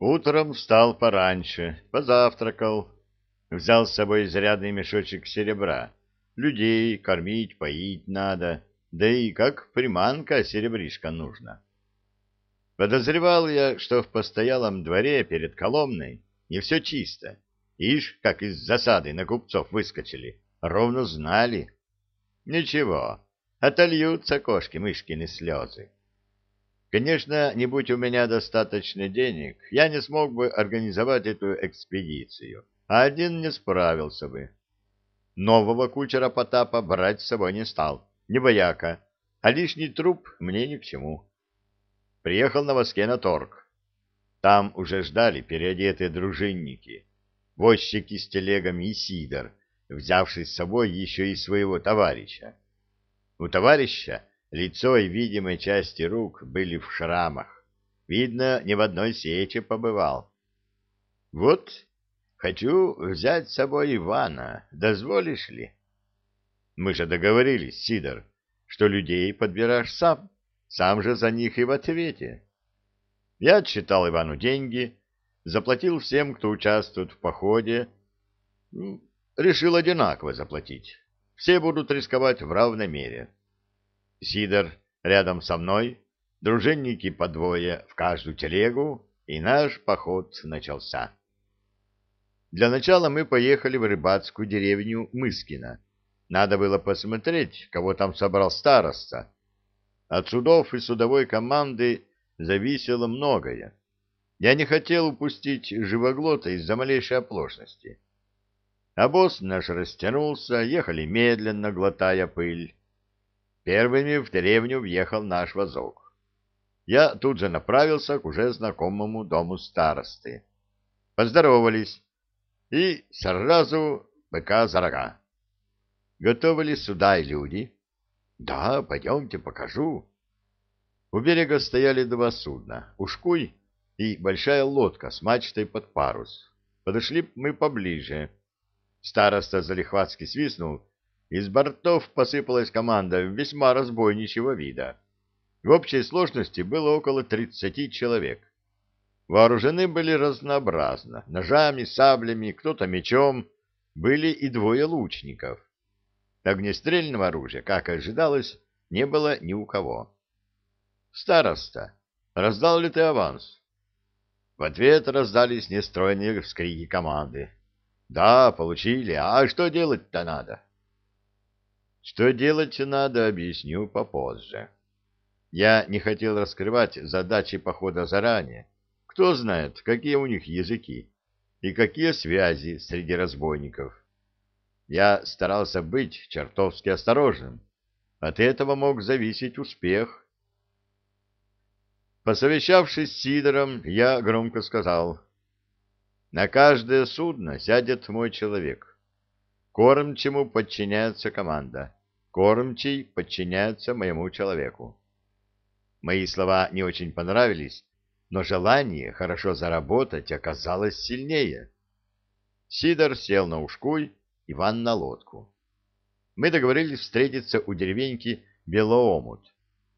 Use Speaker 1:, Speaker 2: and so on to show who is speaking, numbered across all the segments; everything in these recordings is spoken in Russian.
Speaker 1: Утром встал пораньше, позавтракал, взял с собой изрядный мешочек серебра. Людей кормить, поить надо, да и как приманка серебришка нужно. Подозревал я, что в постоялом дворе перед Коломной не все чисто. Ишь, как из засады на купцов выскочили, ровно знали. Ничего, отольются кошки-мышкины слезы. Конечно, не будь у меня достаточно денег, я не смог бы организовать эту экспедицию, а один не справился бы. Нового кучера Потапа брать с собой не стал, не бояка, а лишний труп мне ни к чему. Приехал на воске на торг. Там уже ждали переодетые дружинники, возчики с телегами и Сидор, взявший с собой еще и своего товарища. У товарища Лицо и видимые части рук были в шрамах. Видно, ни в одной сече побывал. Вот, хочу взять с собой Ивана. Дозволишь ли? Мы же договорились, Сидор, что людей подбираешь сам. Сам же за них и в ответе. Я отсчитал Ивану деньги, заплатил всем, кто участвует в походе. Решил одинаково заплатить. Все будут рисковать в равной мере. Сидор рядом со мной, дружинники по двое в каждую телегу, и наш поход начался. Для начала мы поехали в рыбацкую деревню Мыскина. Надо было посмотреть, кого там собрал староста. От судов и судовой команды зависело многое. Я не хотел упустить живоглота из-за малейшей оплошности. А босс наш растянулся, ехали медленно, глотая пыль. Первыми в деревню въехал наш вазок. Я тут же направился к уже знакомому дому старосты. Поздоровались и сразу быка за рога. Готовы ли сюда и люди? Да, пойдемте, покажу. У берега стояли два судна, ушкуй и большая лодка с мачтой под парус. Подошли мы поближе. Староста залихватски свистнул, из бортов посыпалась команда весьма разбойничьего вида. В общей сложности было около тридцати человек. Вооружены были разнообразно, ножами, саблями, кто-то мечом, были и двое лучников. Огнестрельного оружия, как ожидалось, не было ни у кого. «Староста, раздал ли ты аванс?» В ответ раздались нестройные вскрики команды. «Да, получили. А что делать-то надо?» Что делать надо, объясню попозже. Я не хотел раскрывать задачи похода заранее. Кто знает, какие у них языки и какие связи среди разбойников. Я старался быть чертовски осторожным. От этого мог зависеть успех. Посовещавшись с Сидором, я громко сказал, «На каждое судно сядет мой человек. Корм чему подчиняется команда. Кормчий подчиняется моему человеку. Мои слова не очень понравились, но желание хорошо заработать оказалось сильнее. Сидор сел на ушкуй, Иван на лодку. Мы договорились встретиться у деревеньки Белоомут.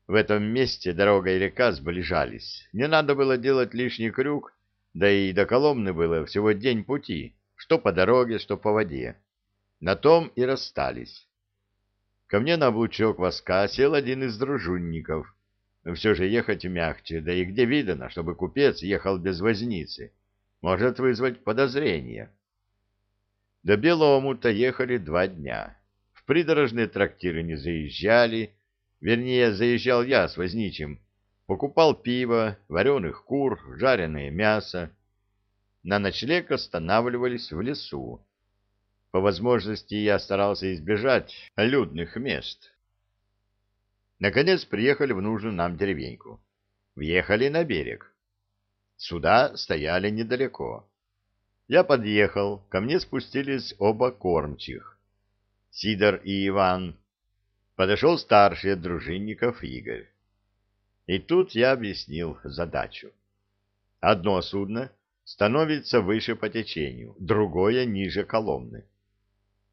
Speaker 1: В этом месте дорога и река сближались. Не надо было делать лишний крюк, да и до Коломны было всего день пути, что по дороге, что по воде. На том и расстались. Ко мне на облучок воска сел один из дружинников. Все же ехать мягче, да и где видано, чтобы купец ехал без возницы. Может вызвать подозрение. До Беломута ехали два дня. В придорожные трактиры не заезжали, вернее, заезжал я с возничим, покупал пиво, вареных кур, жареное мясо. На ночлег останавливались в лесу. По возможности я старался избежать людных мест. Наконец приехали в нужную нам деревеньку. Въехали на берег. Суда стояли недалеко. Я подъехал, ко мне спустились оба кормчих. Сидор и Иван. Подошел старший от дружинников Игорь. И тут я объяснил задачу. Одно судно становится выше по течению, другое ниже Коломны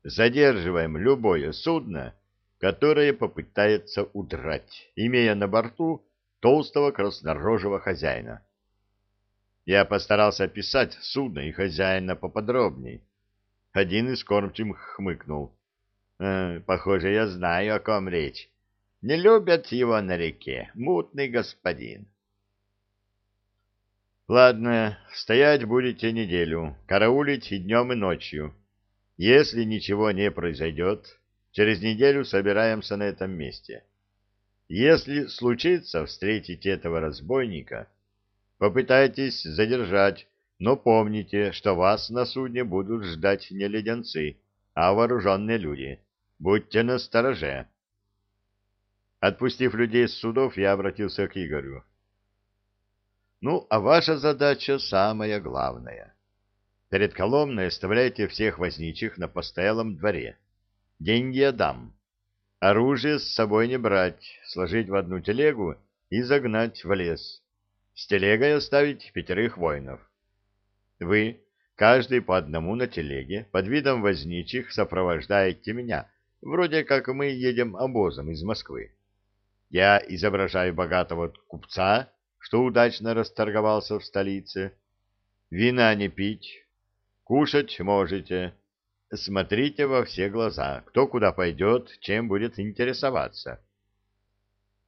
Speaker 1: задерживаем любое судно, которое попытается удрать, имея на борту толстого краснорожего хозяина. Я постарался описать судно и хозяина поподробней. Один из кормчих хмыкнул. «Э, «Похоже, я знаю, о ком речь. Не любят его на реке, мутный господин». «Ладно, стоять будете неделю, караулить и днем, и ночью. Если ничего не произойдет, через неделю собираемся на этом месте. Если случится встретить этого разбойника, попытайтесь задержать, но помните, что вас на судне будут ждать не леденцы, а вооруженные люди. Будьте настороже. Отпустив людей с судов, я обратился к Игорю. Ну, а ваша задача самая главная. Перед Коломной оставляйте всех возничих на постоялом дворе. Деньги я дам. Оружие с собой не брать, сложить в одну телегу и загнать в лес. С телегой оставить пятерых воинов. Вы, каждый по одному на телеге, под видом возничих сопровождаете меня, вроде как мы едем обозом из Москвы. Я изображаю богатого купца, что удачно расторговался в столице. Вина не пить, кушать можете. Смотрите во все глаза, кто куда пойдет, чем будет интересоваться.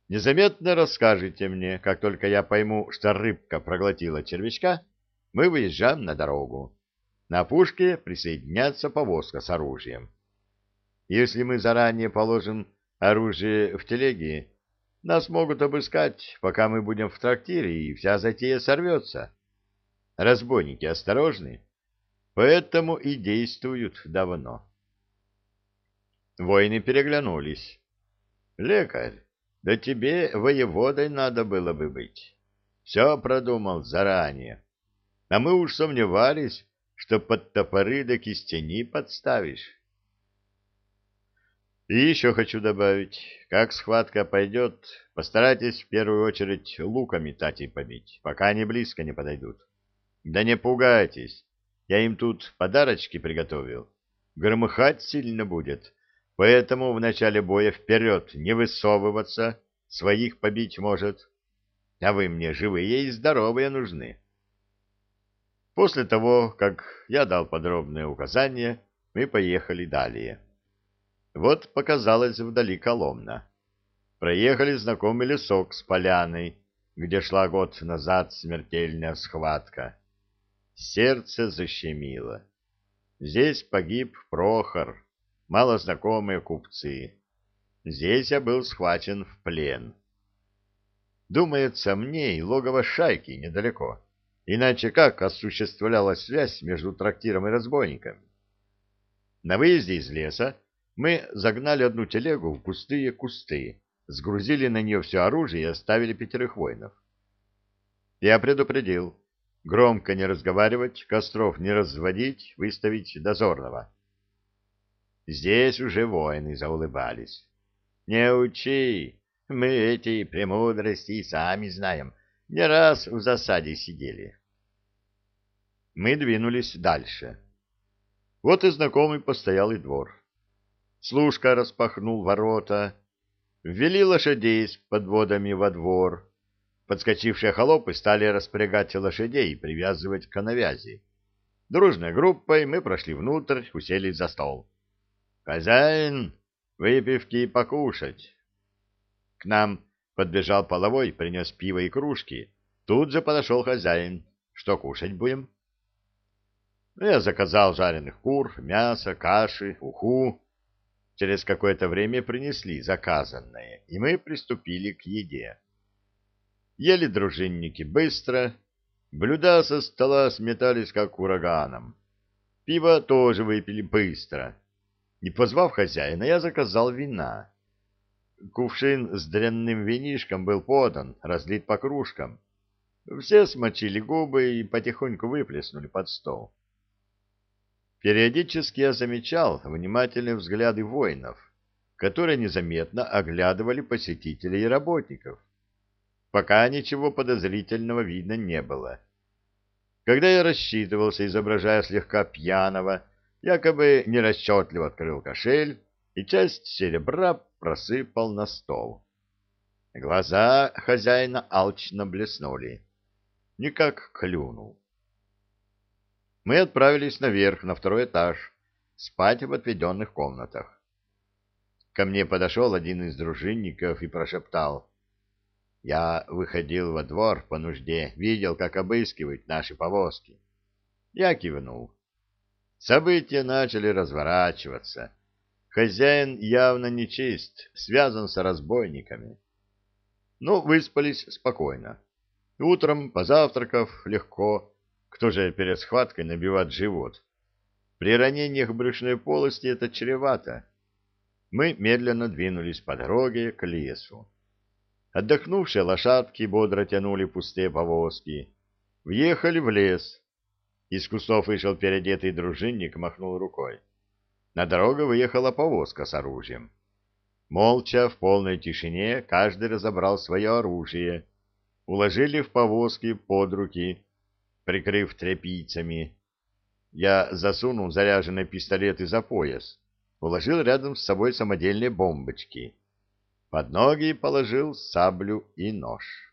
Speaker 1: Незаметно расскажите мне, как только я пойму, что рыбка проглотила червячка, мы выезжаем на дорогу. На пушке присоединяется повозка с оружием. Если мы заранее положим оружие в телеге, нас могут обыскать, пока мы будем в трактире, и вся затея сорвется. Разбойники осторожны, поэтому и действуют давно. Воины переглянулись. Лекарь, да тебе воеводой надо было бы быть. Все продумал заранее. А мы уж сомневались, что под топоры до кистени подставишь. И еще хочу добавить, как схватка пойдет, постарайтесь в первую очередь луком метать и побить, пока они близко не подойдут. Да не пугайтесь, я им тут подарочки приготовил. Громыхать сильно будет, поэтому в начале боя вперед не высовываться, своих побить может. А вы мне живые и здоровые нужны. После того, как я дал подробные указания, мы поехали далее. Вот показалась вдали Коломна. Проехали знакомый лесок с поляной, где шла год назад смертельная схватка. Сердце защемило. Здесь погиб Прохор, малознакомые купцы. Здесь я был схвачен в плен. Думается мне и логово шайки недалеко. Иначе как осуществлялась связь между трактиром и разбойниками? На выезде из леса мы загнали одну телегу в густые кусты, сгрузили на нее все оружие и оставили пятерых воинов. Я предупредил, громко не разговаривать, костров не разводить, выставить дозорного. Здесь уже воины заулыбались. «Не учи, мы эти премудрости сами знаем, не раз в засаде сидели». Мы двинулись дальше. Вот и знакомый постоялый двор. Служка распахнул ворота, ввели лошадей с подводами во двор. Подскочившие холопы стали распрягать лошадей и привязывать к навязи. Дружной группой мы прошли внутрь, уселись за стол. «Хозяин, выпивки и покушать!» К нам подбежал половой, принес пиво и кружки. Тут же подошел хозяин. «Что кушать будем?» Я заказал жареных кур, мясо, каши, уху. Через какое-то время принесли заказанное, и мы приступили к еде. Ели дружинники быстро, блюда со стола сметались как ураганом. Пиво тоже выпили быстро. Не позвав хозяина, я заказал вина. Кувшин с дрянным винишком был подан, разлит по кружкам. Все смочили губы и потихоньку выплеснули под стол. Периодически я замечал внимательные взгляды воинов, которые незаметно оглядывали посетителей и работников. Пока ничего подозрительного видно не было. Когда я рассчитывался, изображая слегка пьяного, якобы нерасчетливо открыл кошель и часть серебра просыпал на стол. Глаза хозяина алчно блеснули. никак клюнул. Мы отправились наверх, на второй этаж, спать в отведенных комнатах. Ко мне подошел один из дружинников и прошептал. Я выходил во двор по нужде, видел, как обыскивают наши повозки. Я кивнул. События начали разворачиваться. Хозяин явно нечист, связан с разбойниками. Но выспались спокойно. Утром, позавтракав, легко. Кто же перед схваткой набивает живот? При ранениях брюшной полости это чревато. Мы медленно двинулись по дороге к лесу. Отдохнувшие лошадки бодро тянули пустые повозки. Въехали в лес. Из кустов вышел переодетый дружинник, махнул рукой. На дорогу выехала повозка с оружием. Молча, в полной тишине, каждый разобрал свое оружие. Уложили в повозки под руки, прикрыв тряпицами. Я засунул заряженные пистолеты за пояс, уложил рядом с собой самодельные бомбочки. Под ноги положил саблю и нож.